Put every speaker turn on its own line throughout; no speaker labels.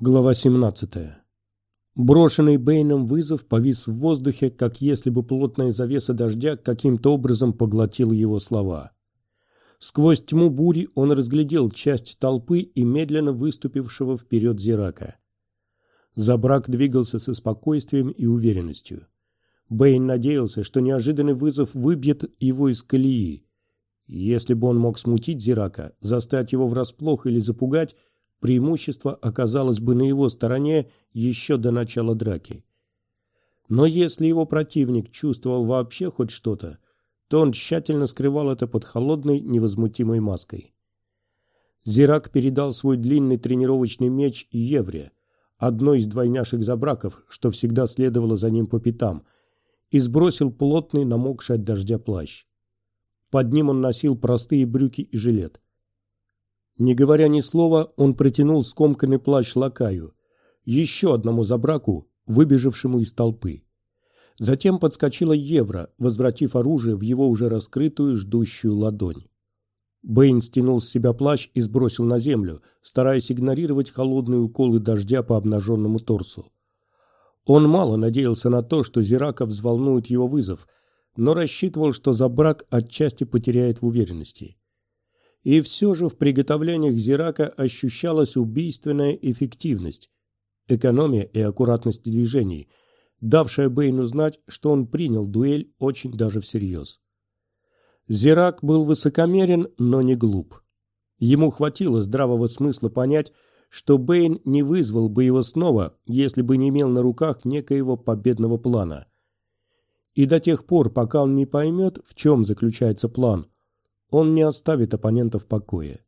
Глава 17. Брошенный Бэйном вызов повис в воздухе, как если бы плотная завеса дождя каким-то образом поглотила его слова. Сквозь тьму бури он разглядел часть толпы и медленно выступившего вперед Зирака. Забрак двигался со спокойствием и уверенностью. Бэйн надеялся, что неожиданный вызов выбьет его из колеи. Если бы он мог смутить Зирака, застать его врасплох или запугать, преимущество оказалось бы на его стороне еще до начала драки. Но если его противник чувствовал вообще хоть что-то, то он тщательно скрывал это под холодной, невозмутимой маской. Зирак передал свой длинный тренировочный меч Евре, одной из двойняшек забраков, что всегда следовало за ним по пятам, и сбросил плотный, намокший от дождя плащ. Под ним он носил простые брюки и жилет. Не говоря ни слова, он протянул скомканный плащ лакаю, еще одному забраку, выбежавшему из толпы. Затем подскочила Евро, возвратив оружие в его уже раскрытую, ждущую ладонь. Бэйн стянул с себя плащ и сбросил на землю, стараясь игнорировать холодные уколы дождя по обнаженному торсу. Он мало надеялся на то, что Зирака взволнует его вызов, но рассчитывал, что Забрак отчасти потеряет в уверенности. И все же в приготовлениях Зирака ощущалась убийственная эффективность, экономия и аккуратность движений, давшая Бэйну знать, что он принял дуэль очень даже всерьез. Зирак был высокомерен, но не глуп. Ему хватило здравого смысла понять, что Бэйн не вызвал бы его снова, если бы не имел на руках некоего победного плана. И до тех пор, пока он не поймет, в чем заключается план – он не оставит оппонента в покое.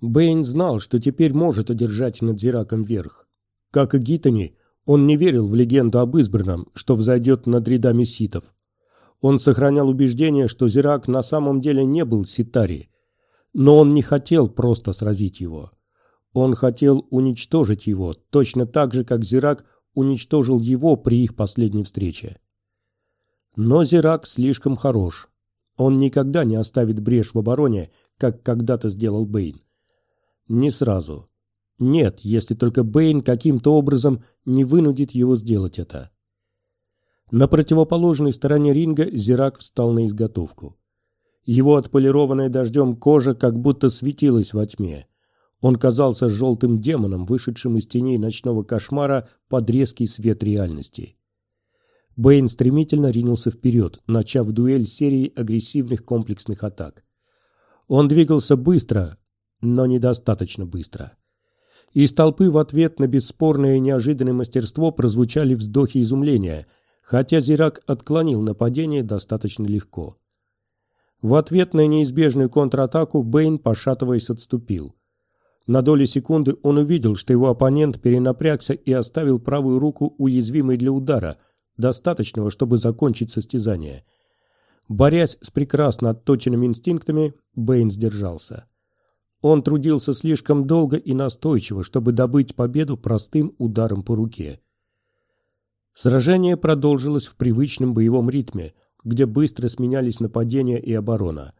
Бэйн знал, что теперь может одержать над Зираком верх. Как и Гитани, он не верил в легенду об избранном, что взойдет над рядами ситов. Он сохранял убеждение, что Зирак на самом деле не был ситари, но он не хотел просто сразить его. Он хотел уничтожить его, точно так же, как Зирак уничтожил его при их последней встрече. Но Зирак слишком хорош, он никогда не оставит брешь в обороне, как когда-то сделал Бэйн. Не сразу. Нет, если только Бэйн каким-то образом не вынудит его сделать это. На противоположной стороне ринга Зирак встал на изготовку. Его отполированная дождем кожа как будто светилась во тьме. Он казался желтым демоном, вышедшим из теней ночного кошмара под резкий свет реальности. Бэйн стремительно ринулся вперед, начав дуэль серии агрессивных комплексных атак. Он двигался быстро, но недостаточно быстро. Из толпы в ответ на бесспорное и неожиданное мастерство прозвучали вздохи изумления, хотя Зирак отклонил нападение достаточно легко. В ответ на неизбежную контратаку Бэйн, пошатываясь, отступил. На долю секунды он увидел, что его оппонент перенапрягся и оставил правую руку уязвимой для удара, достаточного, чтобы закончить состязание. Борясь с прекрасно отточенными инстинктами, Бэйн сдержался. Он трудился слишком долго и настойчиво, чтобы добыть победу простым ударом по руке. Сражение продолжилось в привычном боевом ритме, где быстро сменялись нападения и оборона.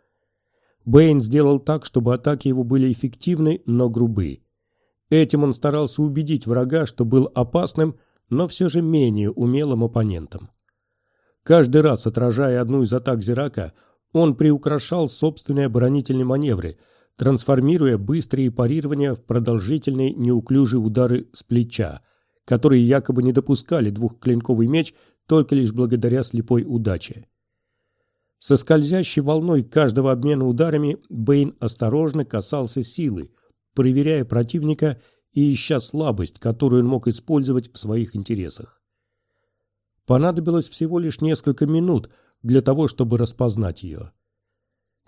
Бэйн сделал так, чтобы атаки его были эффективны, но грубы. Этим он старался убедить врага, что был опасным, но все же менее умелым оппонентом. Каждый раз, отражая одну из атак Зирака, он приукрашал собственные оборонительные маневры, трансформируя быстрые парирования в продолжительные неуклюжие удары с плеча, которые якобы не допускали двухклинковый меч только лишь благодаря слепой удаче. Со скользящей волной каждого обмена ударами Бэйн осторожно касался силы, проверяя противника и ища слабость, которую он мог использовать в своих интересах. Понадобилось всего лишь несколько минут для того, чтобы распознать ее.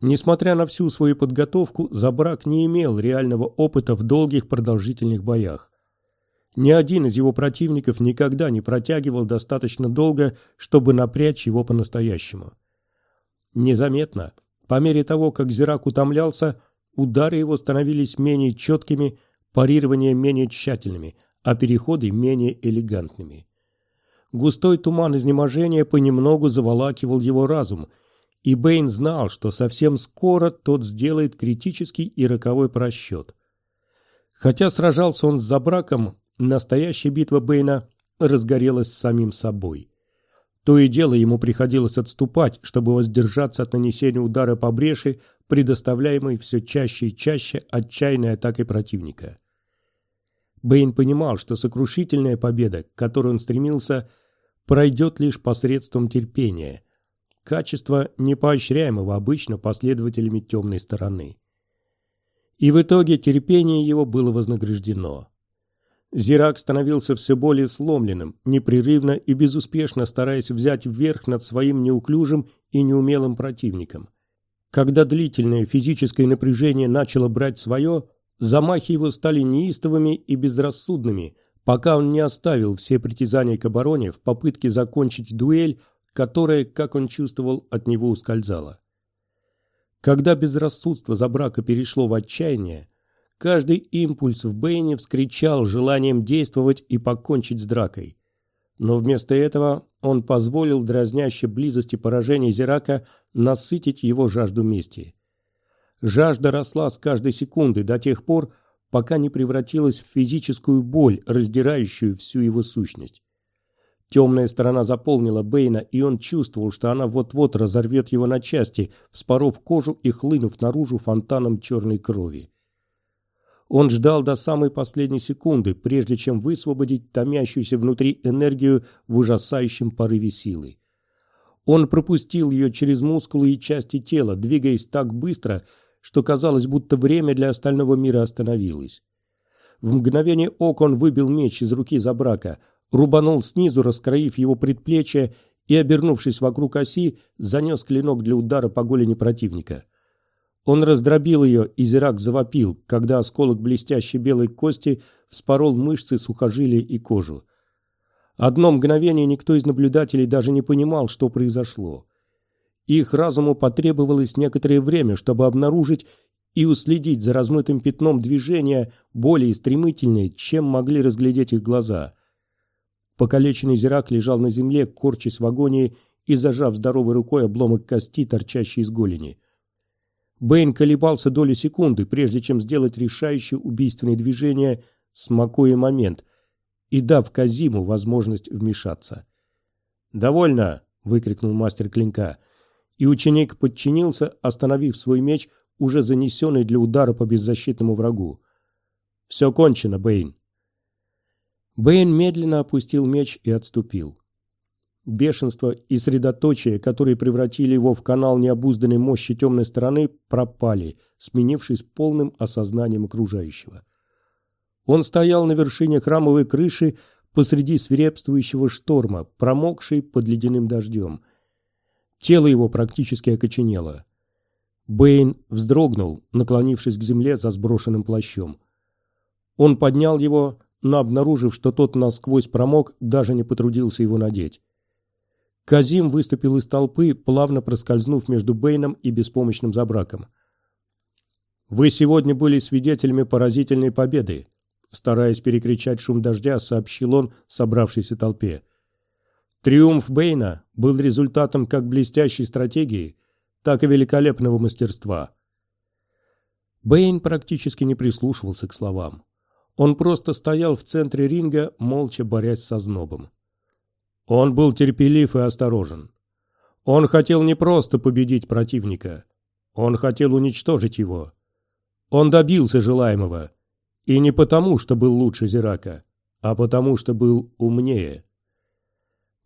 Несмотря на всю свою подготовку, Забрак не имел реального опыта в долгих продолжительных боях. Ни один из его противников никогда не протягивал достаточно долго, чтобы напрячь его по-настоящему. Незаметно, по мере того, как Зирак утомлялся, удары его становились менее четкими, парирования менее тщательными, а переходы менее элегантными. Густой туман изнеможения понемногу заволакивал его разум, и Бэйн знал, что совсем скоро тот сделает критический и роковой просчет. Хотя сражался он с Забраком, настоящая битва Бэйна разгорелась самим собой. То и дело ему приходилось отступать, чтобы воздержаться от нанесения удара по бреши, предоставляемой все чаще и чаще отчаянной атакой противника. Бэйн понимал, что сокрушительная победа, к которой он стремился, пройдет лишь посредством терпения, качество, непоощряемого обычно последователями темной стороны. И в итоге терпение его было вознаграждено. Зирак становился все более сломленным, непрерывно и безуспешно стараясь взять вверх над своим неуклюжим и неумелым противником. Когда длительное физическое напряжение начало брать свое, замахи его стали неистовыми и безрассудными, пока он не оставил все притязания к обороне в попытке закончить дуэль, которая, как он чувствовал, от него ускользала. Когда безрассудство за брака перешло в отчаяние, Каждый импульс в Бэйне вскричал желанием действовать и покончить с дракой. Но вместо этого он позволил дразнящей близости поражения Зирака насытить его жажду мести. Жажда росла с каждой секунды до тех пор, пока не превратилась в физическую боль, раздирающую всю его сущность. Темная сторона заполнила Бэйна, и он чувствовал, что она вот-вот разорвет его на части, вспоров кожу и хлынув наружу фонтаном черной крови. Он ждал до самой последней секунды, прежде чем высвободить томящуюся внутри энергию в ужасающем порыве силы. Он пропустил ее через мускулы и части тела, двигаясь так быстро, что казалось, будто время для остального мира остановилось. В мгновение ока он выбил меч из руки Забрака, рубанул снизу, раскроив его предплечье и, обернувшись вокруг оси, занес клинок для удара по голени противника – он раздробил ее, и Зирак завопил, когда осколок блестящей белой кости вспорол мышцы, сухожилия и кожу. Одно мгновение никто из наблюдателей даже не понимал, что произошло. Их разуму потребовалось некоторое время, чтобы обнаружить и уследить за размытым пятном движения более стремительное, чем могли разглядеть их глаза. Покалеченный Зирак лежал на земле, корчась в агонии и зажав здоровой рукой обломок кости, торчащий из голени. Бэйн колебался долю секунды, прежде чем сделать решающее убийственное движение, смакуя момент и дав Казиму возможность вмешаться. «Довольно!» — выкрикнул мастер клинка, и ученик подчинился, остановив свой меч, уже занесенный для удара по беззащитному врагу. «Все кончено, Бэйн!» Бэйн медленно опустил меч и отступил. Бешенство и средоточие, которые превратили его в канал необузданной мощи темной стороны, пропали, сменившись полным осознанием окружающего. Он стоял на вершине храмовой крыши посреди свирепствующего шторма, промокший под ледяным дождем. Тело его практически окоченело. Бэйн вздрогнул, наклонившись к земле за сброшенным плащом. Он поднял его, но, обнаружив, что тот насквозь промок, даже не потрудился его надеть. Казим выступил из толпы, плавно проскользнув между Бэйном и беспомощным забраком. «Вы сегодня были свидетелями поразительной победы», стараясь перекричать шум дождя, сообщил он собравшейся толпе. Триумф Бэйна был результатом как блестящей стратегии, так и великолепного мастерства. Бэйн практически не прислушивался к словам. Он просто стоял в центре ринга, молча борясь со знобом. Он был терпелив и осторожен. Он хотел не просто победить противника. Он хотел уничтожить его. Он добился желаемого. И не потому, что был лучше Зирака, а потому, что был умнее.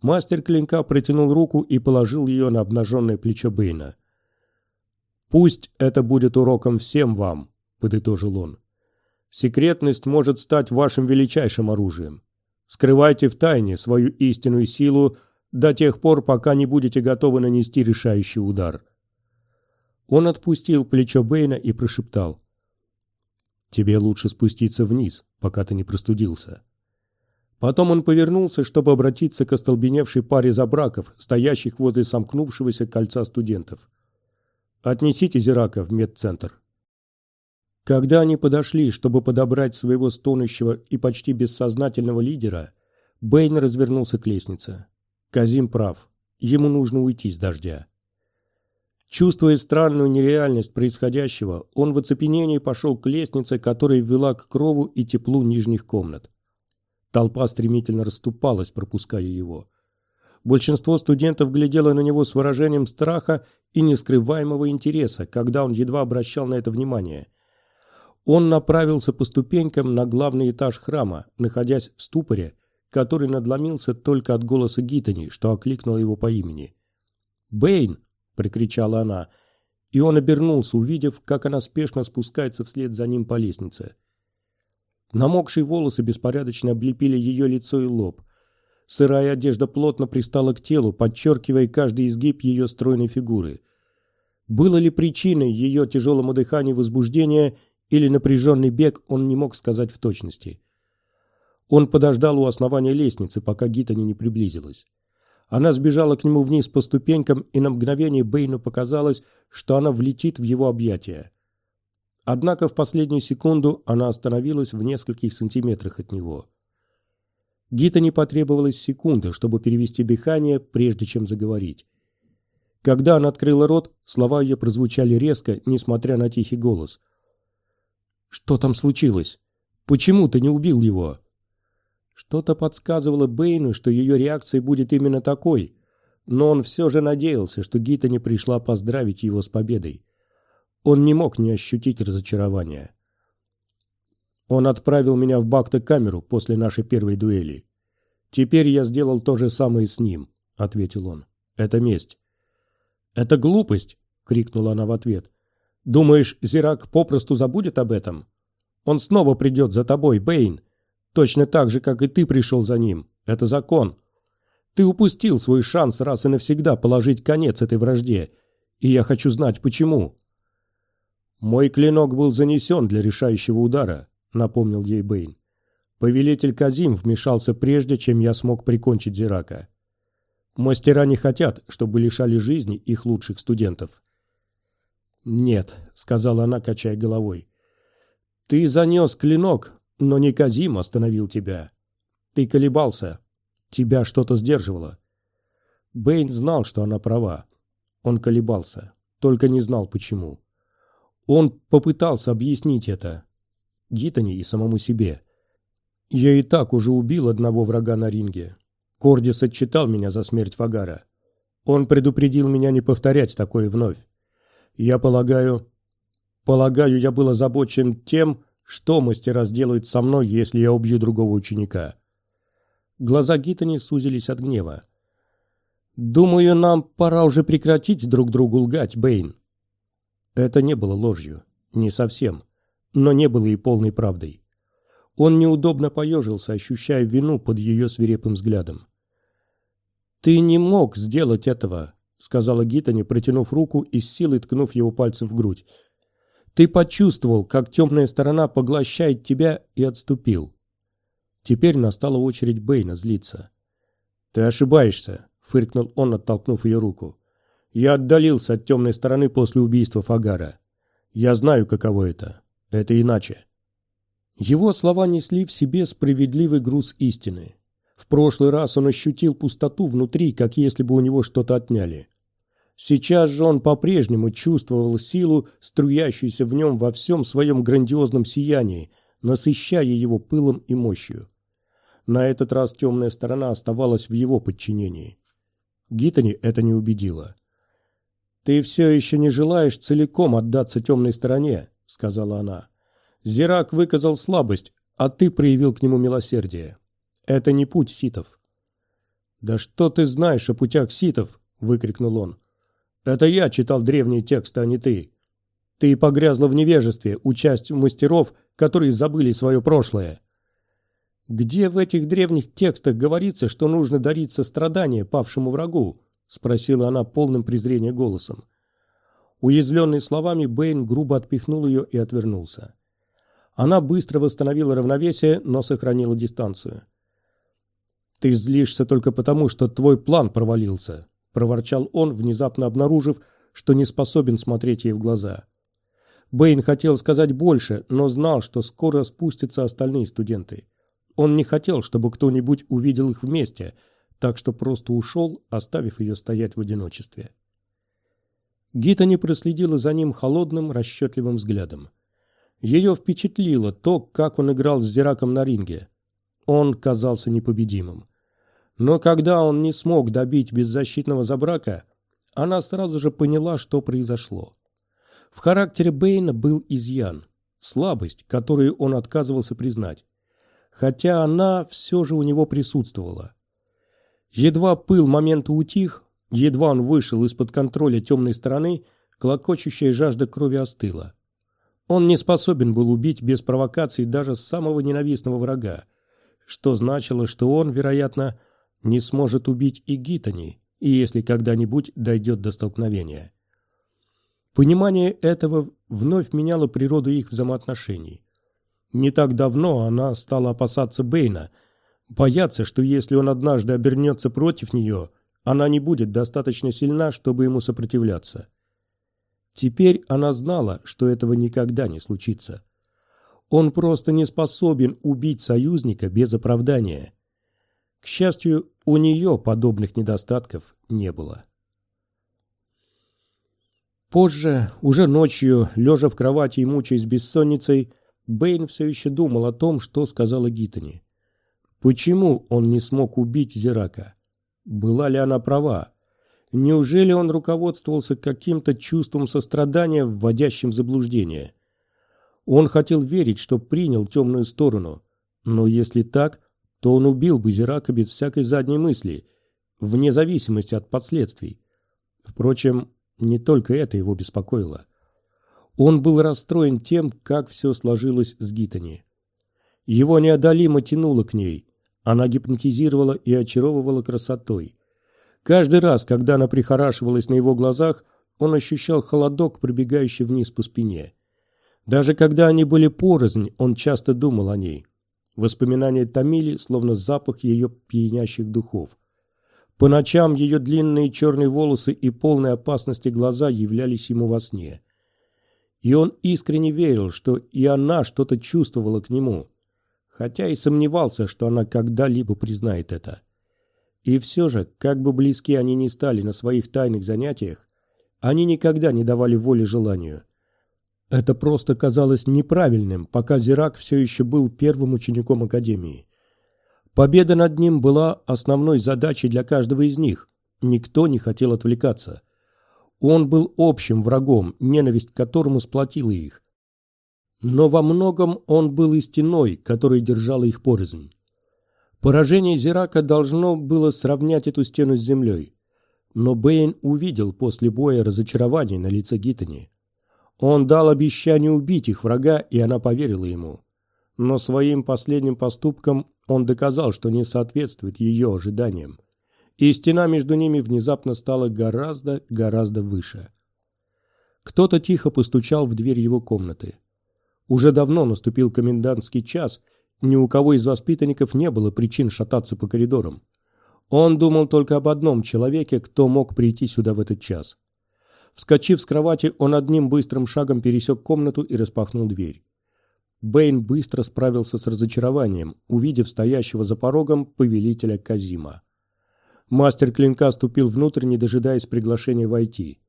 Мастер клинка протянул руку и положил ее на обнаженное плечо Бэйна. «Пусть это будет уроком всем вам», — подытожил он. «Секретность может стать вашим величайшим оружием. Скрывайте в тайне свою истинную силу до тех пор, пока не будете готовы нанести решающий удар. Он отпустил плечо Бэйна и прошептал. «Тебе лучше спуститься вниз, пока ты не простудился». Потом он повернулся, чтобы обратиться к остолбеневшей паре забраков, стоящих возле сомкнувшегося кольца студентов. «Отнесите Зирака в медцентр». Когда они подошли, чтобы подобрать своего стонущего и почти бессознательного лидера, Бэйн развернулся к лестнице. Казим прав. Ему нужно уйти с дождя. Чувствуя странную нереальность происходящего, он в оцепенении пошел к лестнице, которая вела к крову и теплу нижних комнат. Толпа стремительно расступалась, пропуская его. Большинство студентов глядело на него с выражением страха и нескрываемого интереса, когда он едва обращал на это внимание. Он направился по ступенькам на главный этаж храма, находясь в ступоре, который надломился только от голоса Гитани, что окликнул его по имени. «Бэйн!» — прикричала она, и он обернулся, увидев, как она спешно спускается вслед за ним по лестнице. Намокшие волосы беспорядочно облепили ее лицо и лоб. Сырая одежда плотно пристала к телу, подчеркивая каждый изгиб ее стройной фигуры. Было ли причиной ее тяжелому дыханию возбуждения или напряженный бег, он не мог сказать в точности. Он подождал у основания лестницы, пока Гитани не приблизилась. Она сбежала к нему вниз по ступенькам, и на мгновение Бэйну показалось, что она влетит в его объятия. Однако в последнюю секунду она остановилась в нескольких сантиметрах от него. Гита не потребовалось секунды, чтобы перевести дыхание, прежде чем заговорить. Когда она открыла рот, слова ее прозвучали резко, несмотря на тихий голос. «Что там случилось? Почему ты не убил его?» Что-то подсказывало Бэйну, что ее реакция будет именно такой, но он все же надеялся, что Гита не пришла поздравить его с победой. Он не мог не ощутить разочарования. Он отправил меня в Бакта-камеру после нашей первой дуэли. Теперь я сделал то же самое с ним, ответил он. Это месть. Это глупость, крикнула она в ответ. Думаешь, Зирак попросту забудет об этом? Он снова придет за тобой, Бэйн. Точно так же, как и ты пришел за ним. Это закон. Ты упустил свой шанс раз и навсегда положить конец этой вражде. И я хочу знать, почему. Мой клинок был занесен для решающего удара, — напомнил ей Бэйн. «Повелитель Казим вмешался прежде, чем я смог прикончить Зирака. Мастера не хотят, чтобы лишали жизни их лучших студентов». «Нет», — сказала она, качая головой. «Ты занес клинок, но не Казим остановил тебя. Ты колебался. Тебя что-то сдерживало». Бэйн знал, что она права. Он колебался, только не знал почему. Он попытался объяснить это, Гитани и самому себе. Я и так уже убил одного врага на ринге. Кордис отчитал меня за смерть Фагара. Он предупредил меня не повторять такое вновь. Я полагаю... Полагаю, я был озабочен тем, что мастера сделают со мной, если я убью другого ученика. Глаза Гитани сузились от гнева. «Думаю, нам пора уже прекратить друг другу лгать, Бэйн». Это не было ложью. Не совсем но не было и полной правдой. Он неудобно поежился, ощущая вину под ее свирепым взглядом. «Ты не мог сделать этого», — сказала Гитани, протянув руку и с силой ткнув его пальцем в грудь. «Ты почувствовал, как темная сторона поглощает тебя и отступил». Теперь настала очередь Бэйна злиться. «Ты ошибаешься», — фыркнул он, оттолкнув ее руку. «Я отдалился от темной стороны после убийства Фагара. Я знаю, каково это. Это иначе. Его слова несли в себе справедливый груз истины. В прошлый раз он ощутил пустоту внутри, как если бы у него что-то отняли. Сейчас же он по-прежнему чувствовал силу, струящуюся в нем во всем своем грандиозном сиянии, насыщая его пылом и мощью. На этот раз темная сторона оставалась в его подчинении. Гитани это не убедило. «Ты все еще не желаешь целиком отдаться темной стороне», сказала она. Зирак выказал слабость, а ты проявил к нему милосердие. Это не путь ситов. Да что ты знаешь о путях ситов? выкрикнул он. Это я читал древние тексты, а не ты. Ты погрязла в невежестве, участь мастеров, которые забыли свое прошлое. Где в этих древних текстах говорится, что нужно дарить сострадание павшему врагу? Спросила она полным презрения голосом. Уязвленный словами, Бэйн грубо отпихнул ее и отвернулся. Она быстро восстановила равновесие, но сохранила дистанцию. «Ты злишься только потому, что твой план провалился», – проворчал он, внезапно обнаружив, что не способен смотреть ей в глаза. Бэйн хотел сказать больше, но знал, что скоро спустятся остальные студенты. Он не хотел, чтобы кто-нибудь увидел их вместе, так что просто ушел, оставив ее стоять в одиночестве. Гита не проследила за ним холодным, расчетливым взглядом. Ее впечатлило то, как он играл с Зираком на ринге. он казался непобедимым. Но когда он не смог добить беззащитного забрака, она сразу же поняла, что произошло. В характере Бэйна был изъян, слабость, которую он отказывался признать. Хотя она все же у него присутствовала. Едва пыл момента утих, едва он вышел из-под контроля темной стороны, клокочущая жажда крови остыла. Он не способен был убить без провокаций даже самого ненавистного врага, что значило, что он, вероятно, не сможет убить и Гитани, и если когда-нибудь дойдет до столкновения. Понимание этого вновь меняло природу их взаимоотношений. Не так давно она стала опасаться Бэйна, бояться, что если он однажды обернется против нее, она не будет достаточно сильна, чтобы ему сопротивляться. Теперь она знала, что этого никогда не случится. Он просто не способен убить союзника без оправдания. К счастью, у нее подобных недостатков не было. Позже, уже ночью, лежа в кровати и мучаясь бессонницей, Бэйн все еще думал о том, что сказала Гитани. Почему он не смог убить Зирака? Была ли она права? Неужели он руководствовался каким-то чувством сострадания, вводящим в заблуждение? Он хотел верить, что принял темную сторону. Но если так, то он убил бы Зирака без всякой задней мысли, вне зависимости от последствий. Впрочем, не только это его беспокоило. Он был расстроен тем, как все сложилось с Гитани. Его неодолимо тянуло к ней. Она гипнотизировала и очаровывала красотой. Каждый раз, когда она прихорашивалась на его глазах, он ощущал холодок, пробегающий вниз по спине. Даже когда они были порознь, он часто думал о ней. Воспоминания томили, словно запах ее пьянящих духов. По ночам ее длинные черные волосы и полные опасности глаза являлись ему во сне. И он искренне верил, что и она что-то чувствовала к нему, хотя и сомневался, что она когда-либо признает это. И все же, как бы близки они ни стали на своих тайных занятиях, они никогда не давали воли желанию. Это просто казалось неправильным, пока Зирак все еще был первым учеником Академии. Победа над ним была основной задачей для каждого из них. Никто не хотел отвлекаться. Он был общим врагом, ненависть к которому сплотила их. Но во многом он был и стеной, которая держала их порознь. Поражение Зирака должно было сравнять эту стену с землей. Но Бэйн увидел после боя разочарование на лице Гитани. Он дал обещание убить их врага, и она поверила ему но своим последним поступком он доказал, что не соответствует ее ожиданиям. И стена между ними внезапно стала гораздо, гораздо выше. Кто-то тихо постучал в дверь его комнаты. Уже давно наступил комендантский час, ни у кого из воспитанников не было причин шататься по коридорам. Он думал только об одном человеке, кто мог прийти сюда в этот час. Вскочив с кровати, он одним быстрым шагом пересек комнату и распахнул дверь. Бэйн быстро справился с разочарованием, увидев стоящего за порогом повелителя Казима. Мастер клинка ступил внутрь, не дожидаясь приглашения войти.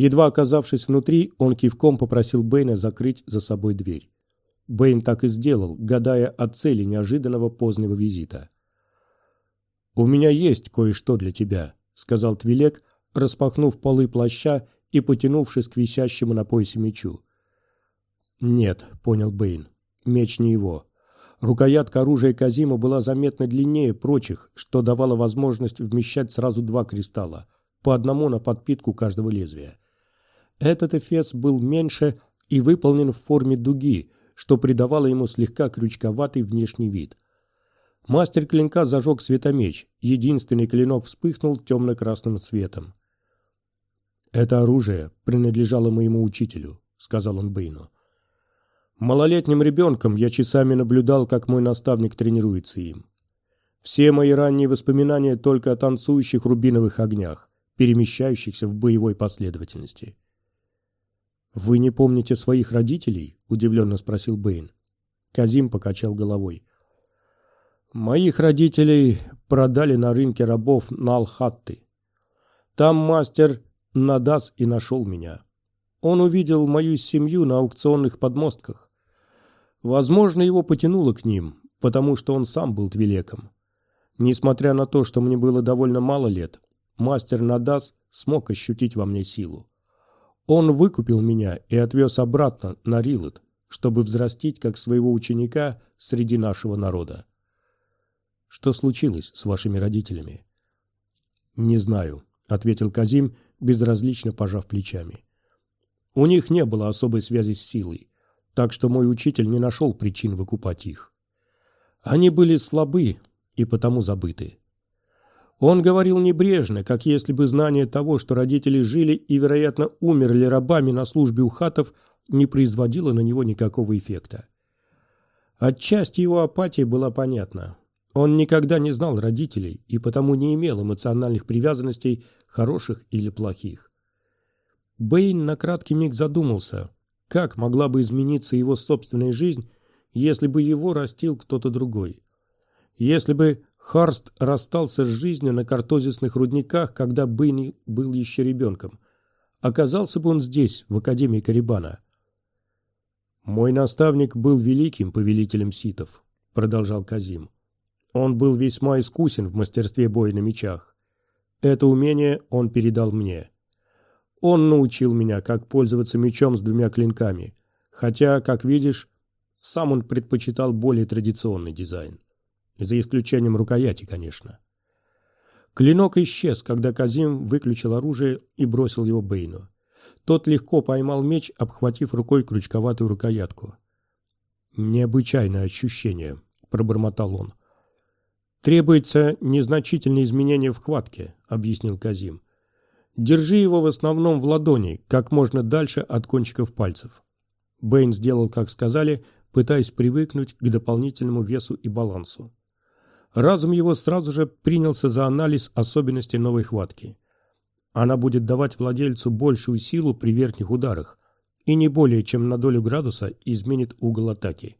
Едва оказавшись внутри, он кивком попросил Бэйна закрыть за собой дверь. Бэйн так и сделал, гадая о цели неожиданного позднего визита. «У меня есть кое-что для тебя», — сказал Твилек, распахнув полы плаща и потянувшись к висящему на поясе мечу. «Нет», — понял Бэйн. «Меч не его. Рукоятка оружия Казима была заметно длиннее прочих, что давало возможность вмещать сразу два кристалла, по одному на подпитку каждого лезвия. Этот эфес был меньше и выполнен в форме дуги, что придавало ему слегка крючковатый внешний вид. Мастер клинка зажег светомеч, единственный клинок вспыхнул темно-красным цветом. «Это оружие принадлежало моему учителю», — сказал он Бэйну. Малолетним ребенком я часами наблюдал, как мой наставник тренируется им. Все мои ранние воспоминания только о танцующих рубиновых огнях, перемещающихся в боевой последовательности. «Вы не помните своих родителей?» – удивленно спросил Бэйн. Казим покачал головой. «Моих родителей продали на рынке рабов Налхатты. Там мастер Надас и нашел меня. Он увидел мою семью на аукционных подмостках. Возможно, его потянуло к ним, потому что он сам был твилеком. Несмотря на то, что мне было довольно мало лет, мастер Надас смог ощутить во мне силу. Он выкупил меня и отвез обратно на Рилот, чтобы взрастить как своего ученика среди нашего народа. Что случилось с вашими родителями? Не знаю, ответил Казим, безразлично пожав плечами. У них не было особой связи с силой, так что мой учитель не нашел причин выкупать их. Они были слабы и потому забыты. Он говорил небрежно, как если бы знание того, что родители жили и, вероятно, умерли рабами на службе у хатов, не производило на него никакого эффекта. Отчасти его апатия была понятна. Он никогда не знал родителей и потому не имел эмоциональных привязанностей, хороших или плохих. Бэйн на краткий миг задумался, как могла бы измениться его собственная жизнь, если бы его растил кто-то другой. Если бы Харст расстался с жизнью на картозисных рудниках, когда Бэйн был еще ребенком, оказался бы он здесь, в Академии Карибана. «Мой наставник был великим повелителем ситов», — продолжал Казим. Он был весьма искусен в мастерстве боя на мечах. Это умение он передал мне. Он научил меня, как пользоваться мечом с двумя клинками, хотя, как видишь, сам он предпочитал более традиционный дизайн. За исключением рукояти, конечно. Клинок исчез, когда Казим выключил оружие и бросил его Бейну. Тот легко поймал меч, обхватив рукой крючковатую рукоятку. «Необычайное ощущение», — пробормотал он. «Требуется незначительное изменение в хватке», — объяснил Казим. «Держи его в основном в ладони, как можно дальше от кончиков пальцев». Бэйн сделал, как сказали, пытаясь привыкнуть к дополнительному весу и балансу. Разум его сразу же принялся за анализ особенностей новой хватки. Она будет давать владельцу большую силу при верхних ударах и не более чем на долю градуса изменит угол атаки.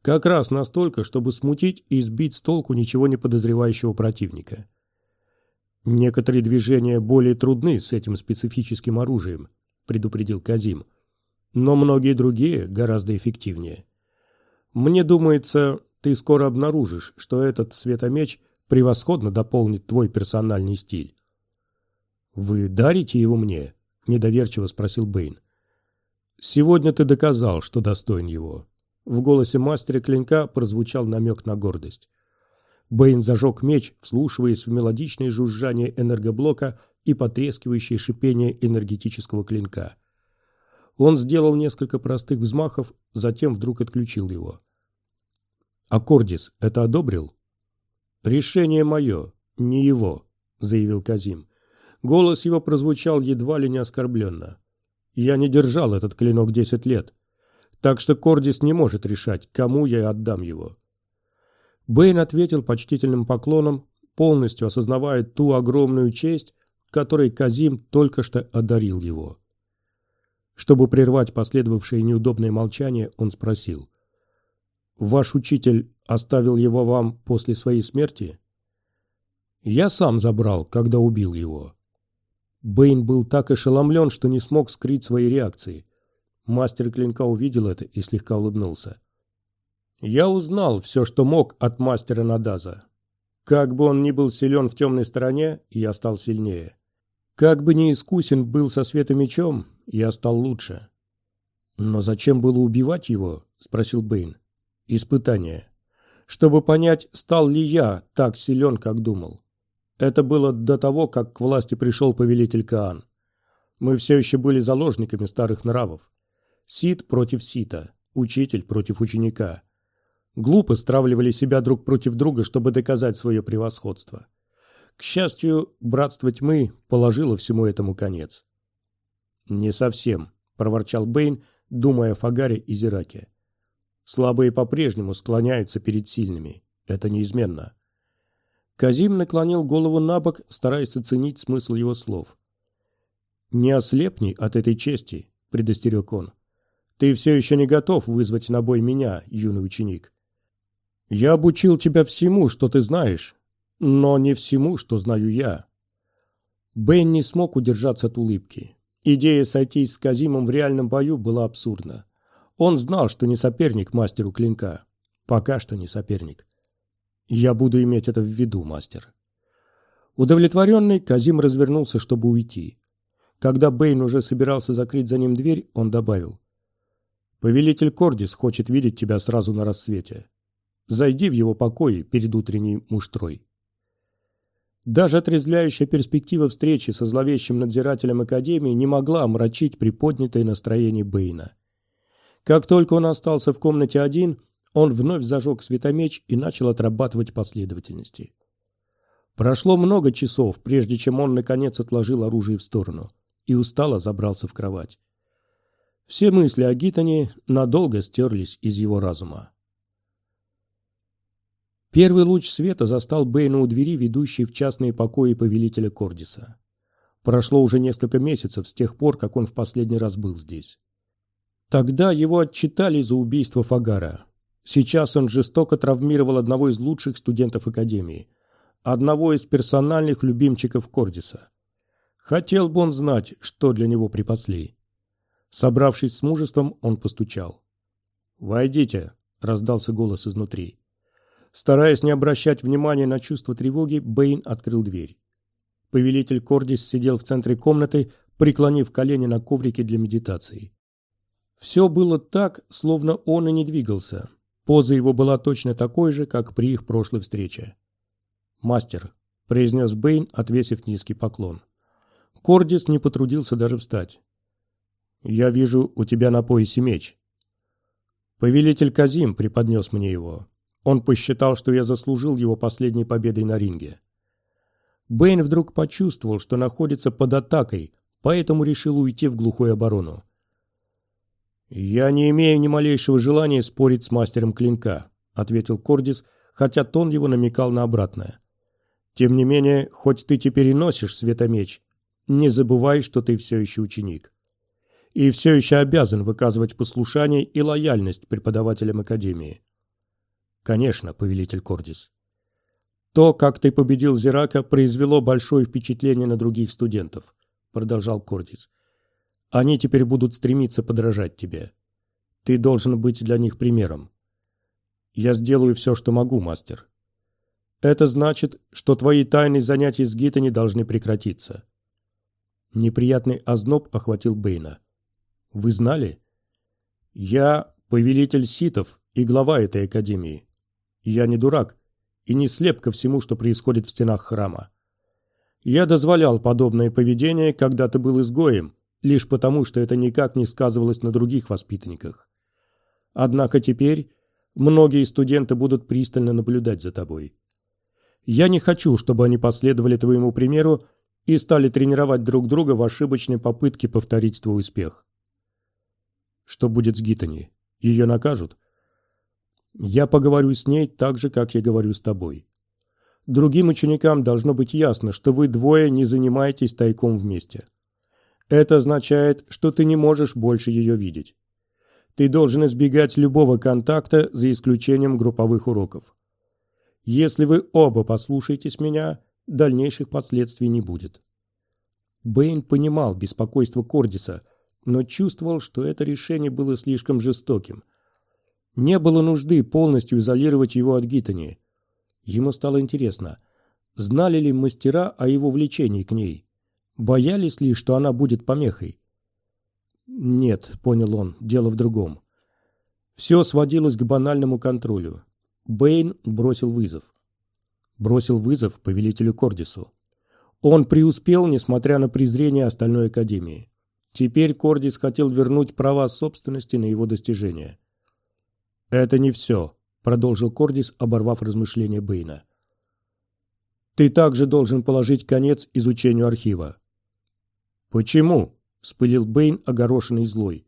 Как раз настолько, чтобы смутить и сбить с толку ничего не подозревающего противника. Некоторые движения более трудны с этим специфическим оружием, предупредил Казим. Но многие другие гораздо эффективнее. Мне думается, ты скоро обнаружишь, что этот светомеч превосходно дополнит твой персональный стиль. Вы дарите его мне? недоверчиво спросил Бэйн. Сегодня ты доказал, что достоин его. В голосе мастера клинка прозвучал намек на гордость. Бэйн зажег меч, вслушиваясь в мелодичное жужжание энергоблока и потрескивающее шипение энергетического клинка. Он сделал несколько простых взмахов, затем вдруг отключил его. «Аккордис это одобрил?» «Решение мое, не его», — заявил Казим. Голос его прозвучал едва ли не оскорбленно. «Я не держал этот клинок десять лет. Так что Кордис не может решать, кому я отдам его. Бэйн ответил почтительным поклоном, полностью осознавая ту огромную честь, которой Казим только что одарил его. Чтобы прервать последовавшее неудобное молчание, он спросил. «Ваш учитель оставил его вам после своей смерти?» «Я сам забрал, когда убил его». Бэйн был так ошеломлен, что не смог скрыть свои реакции. Мастер клинка увидел это и слегка улыбнулся. Я узнал все, что мог от мастера Надаза. Как бы он ни был силен в темной стороне, я стал сильнее. Как бы ни искусен был со светомечом, я стал лучше. Но зачем было убивать его? спросил Бэйн. Испытание. Чтобы понять, стал ли я так силен, как думал. Это было до того, как к власти пришел повелитель Каан. Мы все еще были заложниками старых нравов. Сит против сита, учитель против ученика. Глупо стравливали себя друг против друга, чтобы доказать свое превосходство. К счастью, братство тьмы положило всему этому конец. «Не совсем», — проворчал Бэйн, думая о Фагаре и Зираке. «Слабые по-прежнему склоняются перед сильными. Это неизменно». Казим наклонил голову на бок, стараясь оценить смысл его слов. «Не ослепни от этой чести», — предостерег он. Ты все еще не готов вызвать на бой меня, юный ученик. Я обучил тебя всему, что ты знаешь, но не всему, что знаю я. Бен не смог удержаться от улыбки. Идея сойтись с Казимом в реальном бою была абсурдна. Он знал, что не соперник мастеру клинка. Пока что не соперник. Я буду иметь это в виду, мастер. Удовлетворенный, Казим развернулся, чтобы уйти. Когда Бэйн уже собирался закрыть за ним дверь, он добавил. «Повелитель Кордис хочет видеть тебя сразу на рассвете. Зайди в его покои перед утренней муштрой». Даже отрезвляющая перспектива встречи со зловещим надзирателем Академии не могла омрачить приподнятое настроение Бэйна. Как только он остался в комнате один, он вновь зажег светомеч и начал отрабатывать последовательности. Прошло много часов, прежде чем он, наконец, отложил оружие в сторону и устало забрался в кровать. Все мысли о Гитоне надолго стерлись из его разума. Первый луч света застал Бэйна у двери, ведущей в частные покои повелителя Кордиса. Прошло уже несколько месяцев с тех пор, как он в последний раз был здесь. Тогда его отчитали за убийство Фагара. Сейчас он жестоко травмировал одного из лучших студентов Академии, одного из персональных любимчиков Кордиса. Хотел бы он знать, что для него припасли. Собравшись с мужеством, он постучал. «Войдите», — раздался голос изнутри. Стараясь не обращать внимания на чувство тревоги, Бэйн открыл дверь. Повелитель Кордис сидел в центре комнаты, преклонив колени на коврике для медитации. Все было так, словно он и не двигался. Поза его была точно такой же, как при их прошлой встрече. «Мастер», — произнес Бэйн, отвесив низкий поклон. Кордис не потрудился даже встать. «Я вижу, у тебя на поясе меч». «Повелитель Казим преподнес мне его. Он посчитал, что я заслужил его последней победой на ринге». Бэйн вдруг почувствовал, что находится под атакой, поэтому решил уйти в глухую оборону. «Я не имею ни малейшего желания спорить с мастером клинка», — ответил Кордис, хотя тон его намекал на обратное. «Тем не менее, хоть ты теперь и носишь светомеч, не забывай, что ты все еще ученик. И все еще обязан выказывать послушание и лояльность преподавателям Академии. Конечно, повелитель Кордис. То, как ты победил Зирака, произвело большое впечатление на других студентов, продолжал Кордис. Они теперь будут стремиться подражать тебе. Ты должен быть для них примером. Я сделаю все, что могу, мастер. Это значит, что твои тайные занятия с Гитани должны прекратиться. Неприятный озноб охватил Бэйна. «Вы знали?» «Я повелитель ситов и глава этой академии. Я не дурак и не слеп ко всему, что происходит в стенах храма. Я дозволял подобное поведение, когда ты был изгоем, лишь потому, что это никак не сказывалось на других воспитанниках. Однако теперь многие студенты будут пристально наблюдать за тобой. Я не хочу, чтобы они последовали твоему примеру и стали тренировать друг друга в ошибочной попытке повторить твой успех. Что будет с Гитани? Ее накажут? Я поговорю с ней так же, как я говорю с тобой. Другим ученикам должно быть ясно, что вы двое не занимаетесь тайком вместе. Это означает, что ты не можешь больше ее видеть. Ты должен избегать любого контакта за исключением групповых уроков. Если вы оба послушаетесь меня, дальнейших последствий не будет. Бэйн понимал беспокойство Кордиса, но чувствовал, что это решение было слишком жестоким. Не было нужды полностью изолировать его от Гитани. Ему стало интересно, знали ли мастера о его влечении к ней? Боялись ли, что она будет помехой? Нет, понял он, дело в другом. Все сводилось к банальному контролю. Бэйн бросил вызов бросил вызов повелителю Кордису. Он преуспел, несмотря на презрение остальной Академии. Теперь Кордис хотел вернуть права собственности на его достижения. «Это не все», — продолжил Кордис, оборвав размышления Бэйна. «Ты также должен положить конец изучению архива». «Почему?» — вспылил Бэйн, огорошенный злой.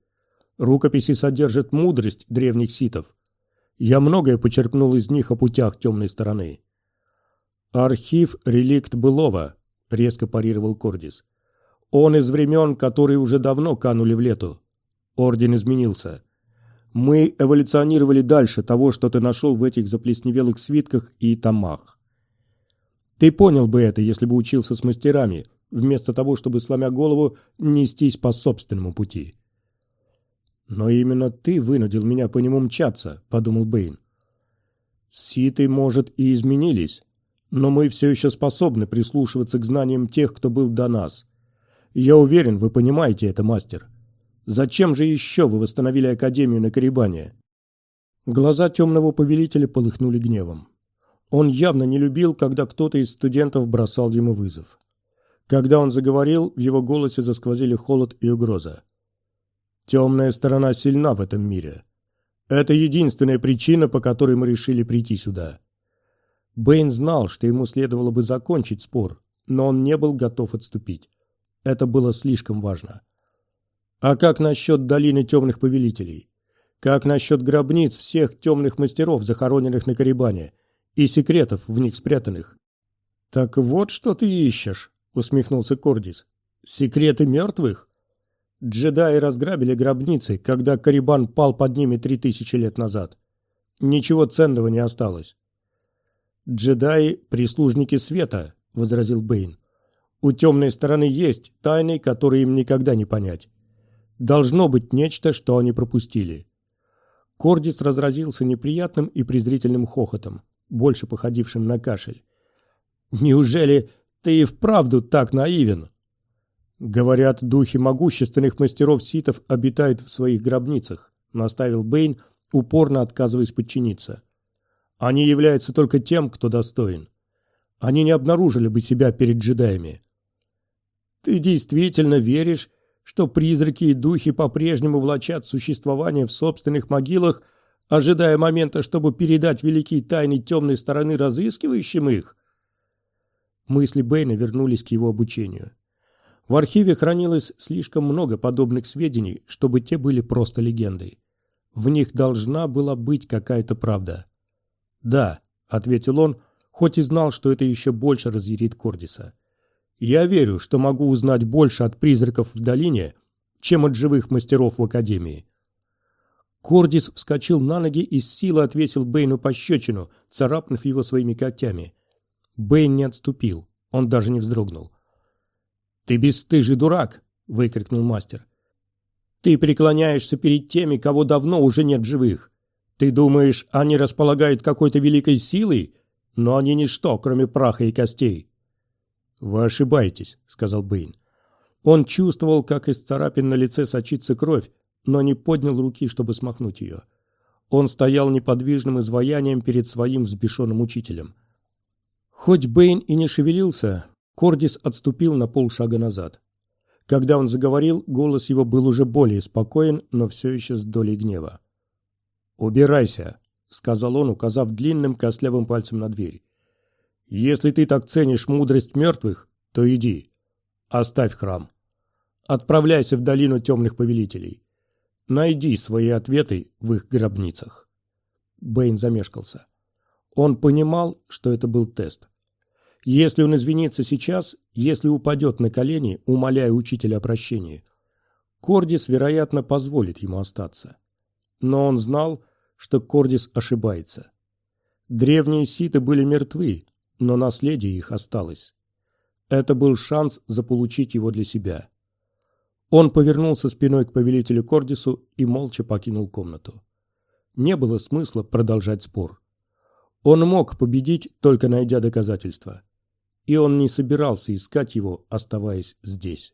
«Рукописи содержат мудрость древних ситов. Я многое почерпнул из них о путях темной стороны. «Архив – реликт былого», – резко парировал Кордис. «Он из времен, которые уже давно канули в лету. Орден изменился. Мы эволюционировали дальше того, что ты нашел в этих заплесневелых свитках и томах. Ты понял бы это, если бы учился с мастерами, вместо того, чтобы, сломя голову, нестись по собственному пути». «Но именно ты вынудил меня по нему мчаться», – подумал Бэйн. Ситы, может, и изменились, но мы все еще способны прислушиваться к знаниям тех, кто был до нас. Я уверен, вы понимаете это, мастер. Зачем же еще вы восстановили Академию на Карибане?» Глаза темного повелителя полыхнули гневом. Он явно не любил, когда кто-то из студентов бросал ему вызов. Когда он заговорил, в его голосе засквозили холод и угроза. «Темная сторона сильна в этом мире. Это единственная причина, по которой мы решили прийти сюда». Бэйн знал, что ему следовало бы закончить спор, но он не был готов отступить. Это было слишком важно. А как насчет долины темных повелителей? Как насчет гробниц всех темных мастеров, захороненных на Карибане, и секретов в них спрятанных? «Так вот что ты ищешь», — усмехнулся Кордис. «Секреты мертвых?» Джедаи разграбили гробницы, когда Карибан пал под ними три тысячи лет назад. Ничего ценного не осталось. «Джедаи – прислужники света», – возразил Бэйн. «У темной стороны есть тайны, которые им никогда не понять. Должно быть нечто, что они пропустили». Кордис разразился неприятным и презрительным хохотом, больше походившим на кашель. «Неужели ты и вправду так наивен?» «Говорят, духи могущественных мастеров ситов обитают в своих гробницах», – наставил Бэйн, упорно отказываясь подчиниться. Они являются только тем, кто достоин. Они не обнаружили бы себя перед джедаями. Ты действительно веришь, что призраки и духи по-прежнему влачат существование в собственных могилах, ожидая момента, чтобы передать великие тайны темной стороны разыскивающим их? Мысли Бэйна вернулись к его обучению. В архиве хранилось слишком много подобных сведений, чтобы те были просто легендой. В них должна была быть какая-то правда. «Да», — ответил он, хоть и знал, что это еще больше разъярит Кордиса. «Я верю, что могу узнать больше от призраков в долине, чем от живых мастеров в Академии». Кордис вскочил на ноги и с силой отвесил Бэйну пощечину, царапнув его своими когтями. Бэйн не отступил, он даже не вздрогнул. «Ты бесстыжий дурак!» — выкрикнул мастер. «Ты преклоняешься перед теми, кого давно уже нет в живых. Ты думаешь, они располагают какой-то великой силой? Но они ничто, кроме праха и костей. Вы ошибаетесь, сказал Бэйн. Он чувствовал, как из царапин на лице сочится кровь, но не поднял руки, чтобы смахнуть ее. Он стоял неподвижным изваянием перед своим взбешенным учителем. Хоть Бэйн и не шевелился, Кордис отступил на полшага назад. Когда он заговорил, голос его был уже более спокоен, но все еще с долей гнева. «Убирайся», — сказал он, указав длинным костлявым пальцем на дверь. «Если ты так ценишь мудрость мертвых, то иди. Оставь храм. Отправляйся в долину темных повелителей. Найди свои ответы в их гробницах». Бэйн замешкался. Он понимал, что это был тест. Если он извинится сейчас, если упадет на колени, умоляя учителя о прощении, Кордис, вероятно, позволит ему остаться. Но он знал, что Кордис ошибается. Древние ситы были мертвы, но наследие их осталось. Это был шанс заполучить его для себя. Он повернулся спиной к повелителю Кордису и молча покинул комнату. Не было смысла продолжать спор. Он мог победить, только найдя доказательства. И он не собирался искать его, оставаясь здесь.